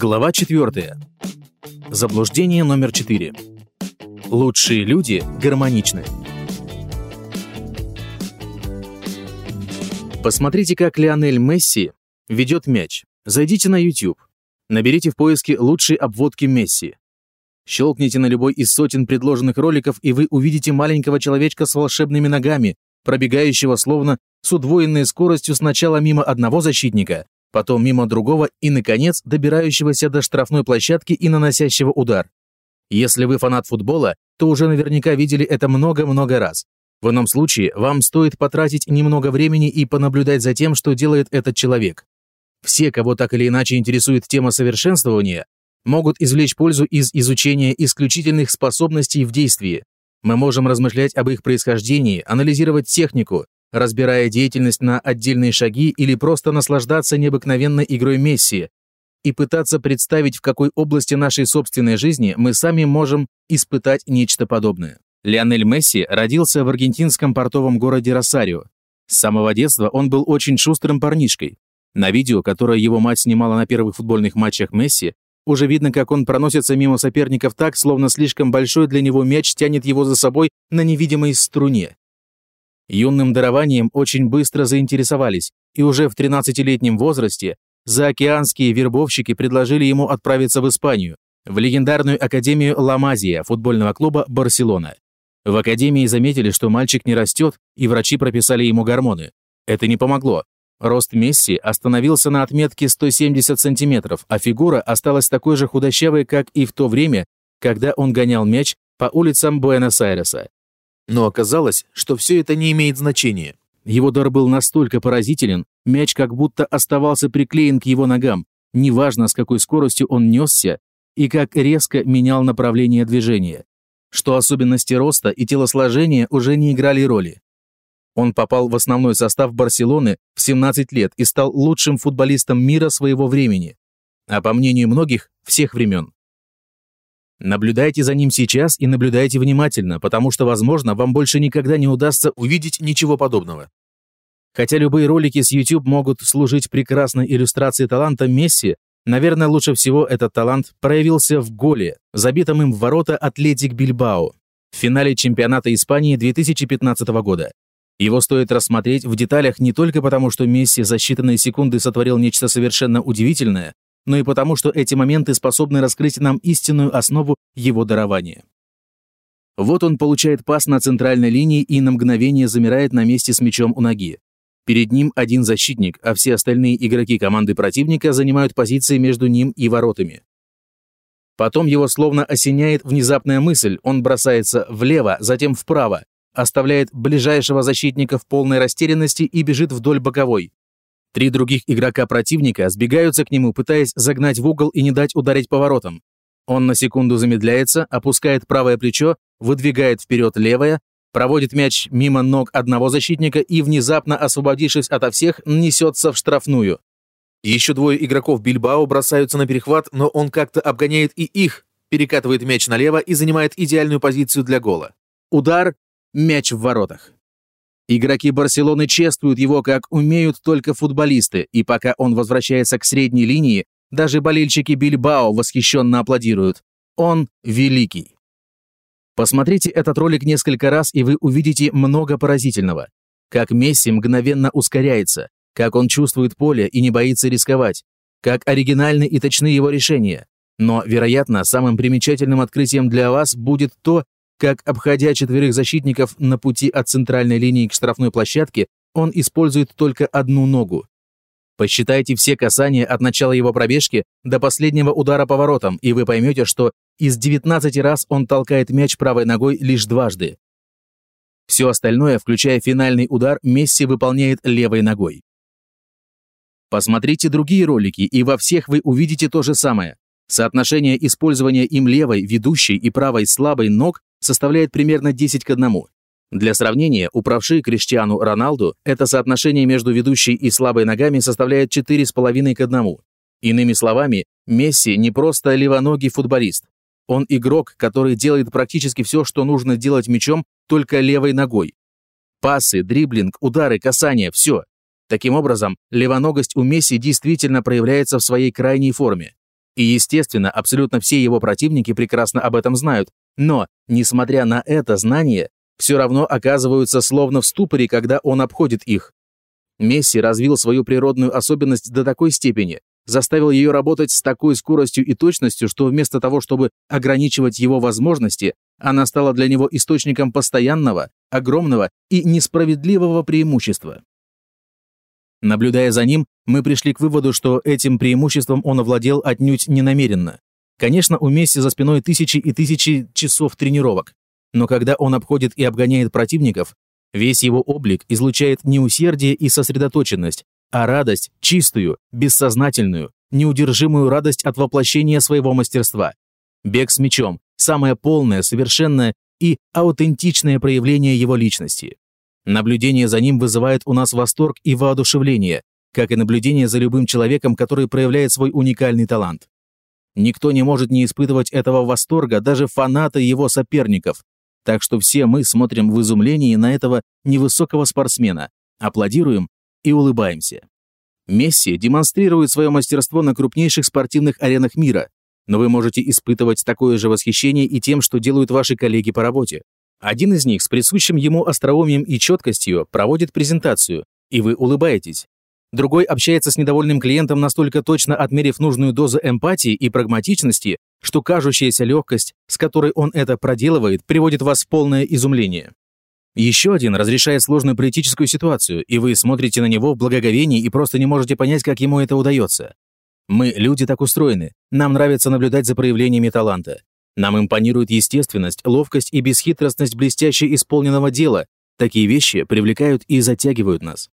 Глава 4. Заблуждение номер 4. Лучшие люди гармоничны. Посмотрите, как Лионель Месси ведет мяч. Зайдите на YouTube. Наберите в поиске «Лучшие обводки Месси». Щелкните на любой из сотен предложенных роликов, и вы увидите маленького человечка с волшебными ногами, пробегающего словно с удвоенной скоростью сначала мимо одного защитника, потом мимо другого и, наконец, добирающегося до штрафной площадки и наносящего удар. Если вы фанат футбола, то уже наверняка видели это много-много раз. В ином случае вам стоит потратить немного времени и понаблюдать за тем, что делает этот человек. Все, кого так или иначе интересует тема совершенствования, могут извлечь пользу из изучения исключительных способностей в действии. Мы можем размышлять об их происхождении, анализировать технику, разбирая деятельность на отдельные шаги или просто наслаждаться необыкновенной игрой Месси и пытаться представить, в какой области нашей собственной жизни мы сами можем испытать нечто подобное. Лионель Месси родился в аргентинском портовом городе Росарио. С самого детства он был очень шустрым парнишкой. На видео, которое его мать снимала на первых футбольных матчах Месси, уже видно, как он проносится мимо соперников так, словно слишком большой для него мяч тянет его за собой на невидимой струне. Юным дарованием очень быстро заинтересовались, и уже в 13-летнем возрасте заокеанские вербовщики предложили ему отправиться в Испанию, в легендарную академию Ламазия футбольного клуба «Барселона». В академии заметили, что мальчик не растет, и врачи прописали ему гормоны. Это не помогло. Рост Месси остановился на отметке 170 сантиметров, а фигура осталась такой же худощавой, как и в то время, когда он гонял мяч по улицам Буэнос-Айреса. Но оказалось, что все это не имеет значения. Его дар был настолько поразителен, мяч как будто оставался приклеен к его ногам, неважно, с какой скоростью он несся и как резко менял направление движения, что особенности роста и телосложения уже не играли роли. Он попал в основной состав Барселоны в 17 лет и стал лучшим футболистом мира своего времени, а по мнению многих, всех времен. Наблюдайте за ним сейчас и наблюдайте внимательно, потому что, возможно, вам больше никогда не удастся увидеть ничего подобного. Хотя любые ролики с YouTube могут служить прекрасной иллюстрацией таланта Месси, наверное, лучше всего этот талант проявился в голе, забитом им в ворота Атлетик Бильбао в финале чемпионата Испании 2015 года. Его стоит рассмотреть в деталях не только потому, что Месси за считанные секунды сотворил нечто совершенно удивительное, но и потому, что эти моменты способны раскрыть нам истинную основу его дарования. Вот он получает пас на центральной линии и на мгновение замирает на месте с мячом у ноги. Перед ним один защитник, а все остальные игроки команды противника занимают позиции между ним и воротами. Потом его словно осеняет внезапная мысль, он бросается влево, затем вправо, оставляет ближайшего защитника в полной растерянности и бежит вдоль боковой. Три других игрока противника сбегаются к нему, пытаясь загнать в угол и не дать ударить поворотом. Он на секунду замедляется, опускает правое плечо, выдвигает вперед левое, проводит мяч мимо ног одного защитника и, внезапно освободившись ото всех, несется в штрафную. Еще двое игроков Бильбао бросаются на перехват, но он как-то обгоняет и их, перекатывает мяч налево и занимает идеальную позицию для гола. Удар, мяч в воротах. Игроки Барселоны чествуют его, как умеют только футболисты, и пока он возвращается к средней линии, даже болельщики Бильбао восхищенно аплодируют. Он великий. Посмотрите этот ролик несколько раз, и вы увидите много поразительного. Как Месси мгновенно ускоряется, как он чувствует поле и не боится рисковать, как оригинальны и точны его решения. Но, вероятно, самым примечательным открытием для вас будет то, как, обходя четверых защитников на пути от центральной линии к штрафной площадке, он использует только одну ногу. Посчитайте все касания от начала его пробежки до последнего удара поворотом, и вы поймете, что из 19 раз он толкает мяч правой ногой лишь дважды. Все остальное, включая финальный удар, Месси выполняет левой ногой. Посмотрите другие ролики, и во всех вы увидите то же самое. Соотношение использования им левой, ведущей и правой слабой ног составляет примерно 10 к 1. Для сравнения, у правши Криштиану Роналду это соотношение между ведущей и слабой ногами составляет 4,5 к 1. Иными словами, Месси не просто левоногий футболист. Он игрок, который делает практически все, что нужно делать мячом, только левой ногой. Пасы, дриблинг, удары, касания – все. Таким образом, левоногость у Месси действительно проявляется в своей крайней форме. И, естественно, абсолютно все его противники прекрасно об этом знают, но, несмотря на это знание, все равно оказываются словно в ступоре, когда он обходит их. Месси развил свою природную особенность до такой степени, заставил ее работать с такой скоростью и точностью, что вместо того, чтобы ограничивать его возможности, она стала для него источником постоянного, огромного и несправедливого преимущества. Наблюдая за ним, мы пришли к выводу, что этим преимуществом он овладел отнюдь ненамеренно. Конечно, у Месси за спиной тысячи и тысячи часов тренировок, но когда он обходит и обгоняет противников, весь его облик излучает не усердие и сосредоточенность, а радость, чистую, бессознательную, неудержимую радость от воплощения своего мастерства. Бег с мечом – самое полное, совершенное и аутентичное проявление его личности. Наблюдение за ним вызывает у нас восторг и воодушевление, как и наблюдение за любым человеком, который проявляет свой уникальный талант. Никто не может не испытывать этого восторга, даже фанаты его соперников. Так что все мы смотрим в изумлении на этого невысокого спортсмена, аплодируем и улыбаемся. Месси демонстрирует свое мастерство на крупнейших спортивных аренах мира, но вы можете испытывать такое же восхищение и тем, что делают ваши коллеги по работе. Один из них с присущим ему остроумием и четкостью проводит презентацию, и вы улыбаетесь. Другой общается с недовольным клиентом настолько точно отмерив нужную дозу эмпатии и прагматичности, что кажущаяся легкость, с которой он это проделывает, приводит вас в полное изумление. Еще один разрешает сложную политическую ситуацию, и вы смотрите на него в благоговении и просто не можете понять, как ему это удается. Мы, люди, так устроены. Нам нравится наблюдать за проявлениями таланта. Нам импонирует естественность, ловкость и бесхитростность блестяще исполненного дела. Такие вещи привлекают и затягивают нас.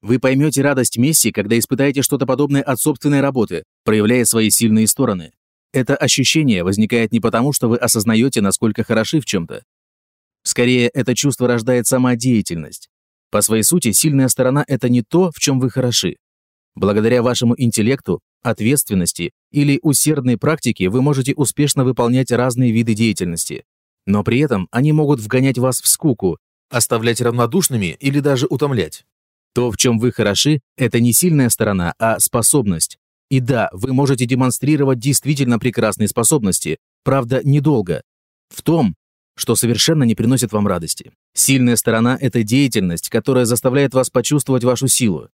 Вы поймете радость Месси, когда испытаете что-то подобное от собственной работы, проявляя свои сильные стороны. Это ощущение возникает не потому, что вы осознаете, насколько хороши в чем-то. Скорее, это чувство рождает сама деятельность. По своей сути, сильная сторона – это не то, в чем вы хороши. Благодаря вашему интеллекту, ответственности или усердной практике вы можете успешно выполнять разные виды деятельности. Но при этом они могут вгонять вас в скуку, оставлять равнодушными или даже утомлять. То, в чем вы хороши, это не сильная сторона, а способность. И да, вы можете демонстрировать действительно прекрасные способности, правда, недолго. В том, что совершенно не приносит вам радости. Сильная сторона – это деятельность, которая заставляет вас почувствовать вашу силу.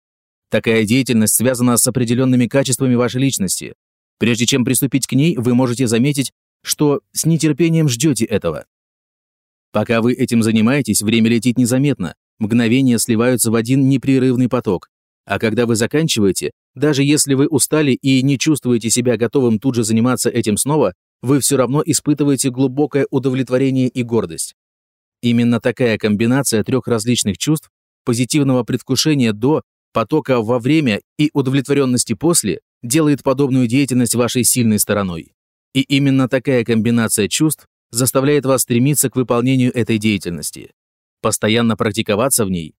Такая деятельность связана с определенными качествами вашей личности. Прежде чем приступить к ней, вы можете заметить, что с нетерпением ждете этого. Пока вы этим занимаетесь, время летит незаметно, Мгновения сливаются в один непрерывный поток. А когда вы заканчиваете, даже если вы устали и не чувствуете себя готовым тут же заниматься этим снова, вы все равно испытываете глубокое удовлетворение и гордость. Именно такая комбинация трех различных чувств, позитивного предвкушения до, потока во время и удовлетворенности после, делает подобную деятельность вашей сильной стороной. И именно такая комбинация чувств заставляет вас стремиться к выполнению этой деятельности постоянно практиковаться в ней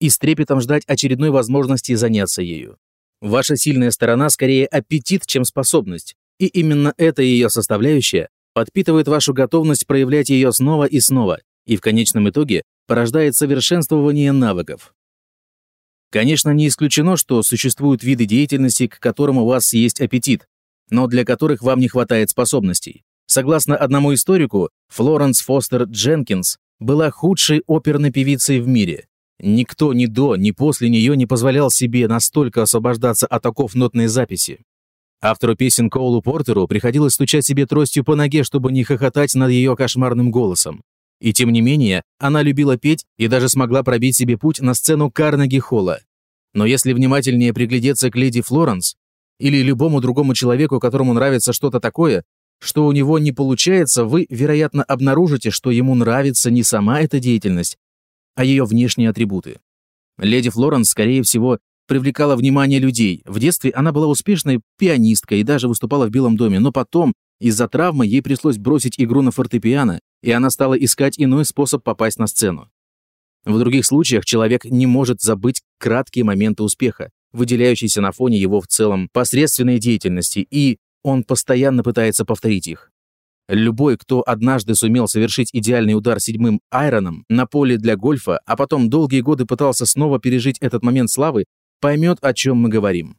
и с трепетом ждать очередной возможности заняться ею. Ваша сильная сторона скорее аппетит, чем способность, и именно эта ее составляющая подпитывает вашу готовность проявлять ее снова и снова, и в конечном итоге порождает совершенствование навыков. Конечно, не исключено, что существуют виды деятельности, к которым у вас есть аппетит, но для которых вам не хватает способностей. Согласно одному историку, Флоренс Фостер Дженкинс была худшей оперной певицей в мире. Никто ни до, ни после нее не позволял себе настолько освобождаться от оков нотной записи. Автору песен Коулу Портеру приходилось стучать себе тростью по ноге, чтобы не хохотать над ее кошмарным голосом. И тем не менее, она любила петь и даже смогла пробить себе путь на сцену Карнеги-холла. Но если внимательнее приглядеться к леди Флоренс или любому другому человеку, которому нравится что-то такое, что у него не получается, вы, вероятно, обнаружите, что ему нравится не сама эта деятельность, а ее внешние атрибуты. Леди Флоренс, скорее всего, привлекала внимание людей. В детстве она была успешной пианисткой и даже выступала в Белом доме, но потом, из-за травмы, ей пришлось бросить игру на фортепиано, и она стала искать иной способ попасть на сцену. В других случаях человек не может забыть краткие моменты успеха, выделяющиеся на фоне его в целом посредственной деятельности, и он постоянно пытается повторить их. Любой, кто однажды сумел совершить идеальный удар седьмым айроном на поле для гольфа, а потом долгие годы пытался снова пережить этот момент славы, поймет, о чем мы говорим.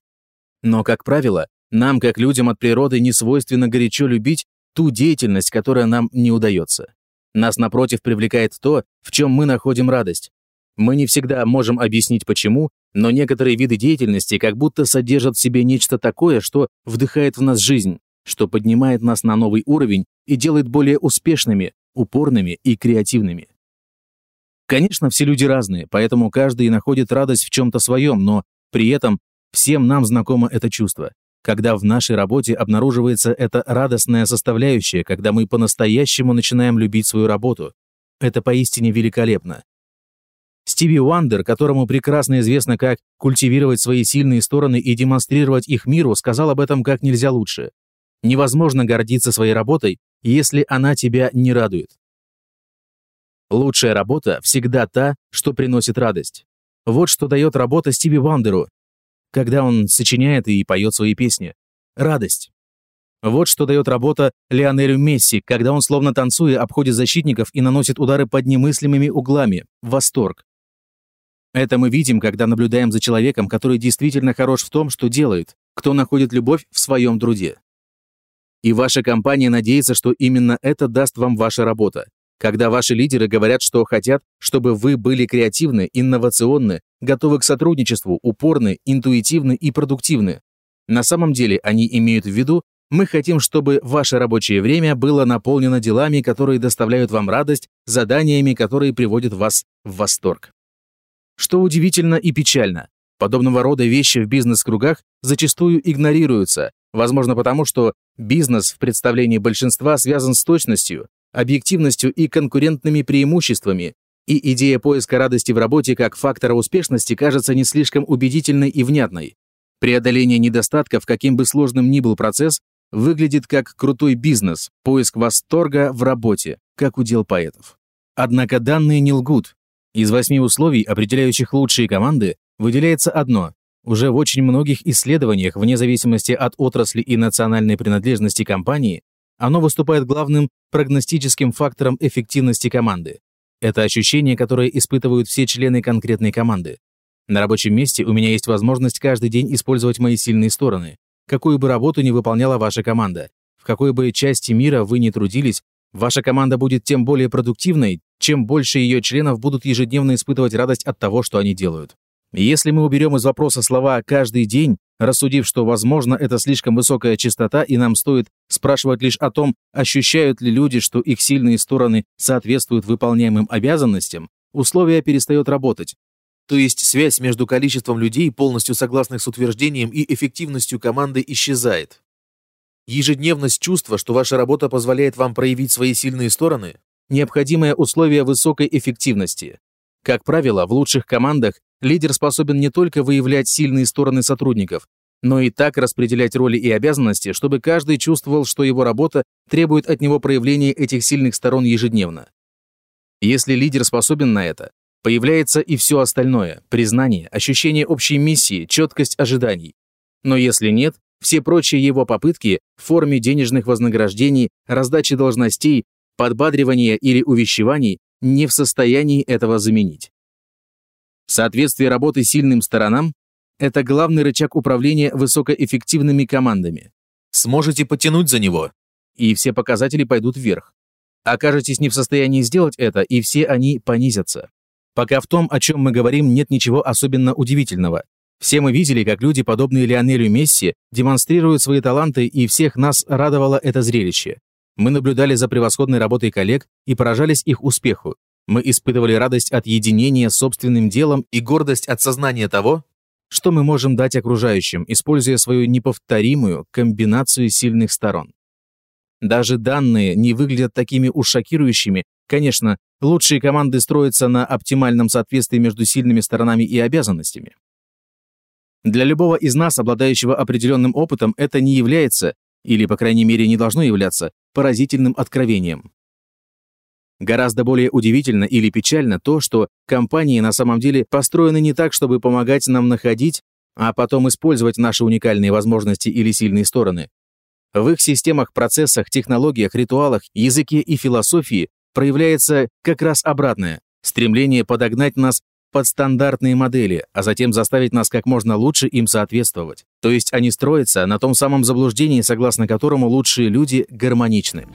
Но, как правило, нам, как людям от природы, не свойственно горячо любить ту деятельность, которая нам не удается. Нас, напротив, привлекает то, в чем мы находим радость. Мы не всегда можем объяснить почему, но некоторые виды деятельности как будто содержат в себе нечто такое, что вдыхает в нас жизнь, что поднимает нас на новый уровень и делает более успешными, упорными и креативными. Конечно, все люди разные, поэтому каждый находит радость в чем-то своем, но при этом всем нам знакомо это чувство, когда в нашей работе обнаруживается эта радостная составляющая, когда мы по-настоящему начинаем любить свою работу. Это поистине великолепно. Стиви Уандер, которому прекрасно известно, как культивировать свои сильные стороны и демонстрировать их миру, сказал об этом как нельзя лучше. Невозможно гордиться своей работой, если она тебя не радует. Лучшая работа всегда та, что приносит радость. Вот что дает работа Стиви Вандеру, когда он сочиняет и поет свои песни. Радость. Вот что дает работа Лионелю Месси, когда он, словно танцуя, обходит защитников и наносит удары под немыслимыми углами. Восторг. Это мы видим, когда наблюдаем за человеком, который действительно хорош в том, что делает, кто находит любовь в своем труде. И ваша компания надеется, что именно это даст вам ваша работа. Когда ваши лидеры говорят, что хотят, чтобы вы были креативны, инновационны, готовы к сотрудничеству, упорны, интуитивны и продуктивны. На самом деле они имеют в виду, мы хотим, чтобы ваше рабочее время было наполнено делами, которые доставляют вам радость, заданиями, которые приводят вас в восторг. Что удивительно и печально, подобного рода вещи в бизнес-кругах зачастую игнорируются, возможно потому, что Бизнес в представлении большинства связан с точностью, объективностью и конкурентными преимуществами, и идея поиска радости в работе как фактора успешности кажется не слишком убедительной и внятной. Преодоление недостатков, каким бы сложным ни был процесс, выглядит как крутой бизнес, поиск восторга в работе, как удел поэтов. Однако данные не лгут. Из восьми условий, определяющих лучшие команды, выделяется одно уже в очень многих исследованиях, вне зависимости от отрасли и национальной принадлежности компании, оно выступает главным прогностическим фактором эффективности команды. Это ощущение, которое испытывают все члены конкретной команды. На рабочем месте у меня есть возможность каждый день использовать мои сильные стороны. Какую бы работу ни выполняла ваша команда, в какой бы части мира вы ни трудились, ваша команда будет тем более продуктивной, чем больше ее членов будут ежедневно испытывать радость от того, что они делают. Если мы уберем из вопроса слова «каждый день», рассудив, что, возможно, это слишком высокая частота, и нам стоит спрашивать лишь о том, ощущают ли люди, что их сильные стороны соответствуют выполняемым обязанностям, условие перестает работать. То есть связь между количеством людей, полностью согласных с утверждением, и эффективностью команды исчезает. Ежедневность чувства, что ваша работа позволяет вам проявить свои сильные стороны – необходимое условие высокой эффективности. Как правило, в лучших командах лидер способен не только выявлять сильные стороны сотрудников, но и так распределять роли и обязанности, чтобы каждый чувствовал, что его работа требует от него проявления этих сильных сторон ежедневно. Если лидер способен на это, появляется и все остальное – признание, ощущение общей миссии, четкость ожиданий. Но если нет, все прочие его попытки в форме денежных вознаграждений, раздачи должностей, подбадривания или увещеваний не в состоянии этого заменить. Соответствие работы сильным сторонам – это главный рычаг управления высокоэффективными командами. Сможете потянуть за него, и все показатели пойдут вверх. Окажетесь не в состоянии сделать это, и все они понизятся. Пока в том, о чем мы говорим, нет ничего особенно удивительного. Все мы видели, как люди, подобные Лионелю Месси, демонстрируют свои таланты, и всех нас радовало это зрелище. Мы наблюдали за превосходной работой коллег и поражались их успеху. Мы испытывали радость от единения с собственным делом и гордость от сознания того, что мы можем дать окружающим, используя свою неповторимую комбинацию сильных сторон. Даже данные не выглядят такими уж шокирующими. Конечно, лучшие команды строятся на оптимальном соответствии между сильными сторонами и обязанностями. Для любого из нас, обладающего определенным опытом, это не является, или, по крайней мере, не должно являться, поразительным откровением. Гораздо более удивительно или печально то, что компании на самом деле построены не так, чтобы помогать нам находить, а потом использовать наши уникальные возможности или сильные стороны. В их системах, процессах, технологиях, ритуалах, языке и философии проявляется как раз обратное – стремление подогнать нас под стандартные модели, а затем заставить нас как можно лучше им соответствовать. То есть они строятся на том самом заблуждении, согласно которому лучшие люди гармоничны.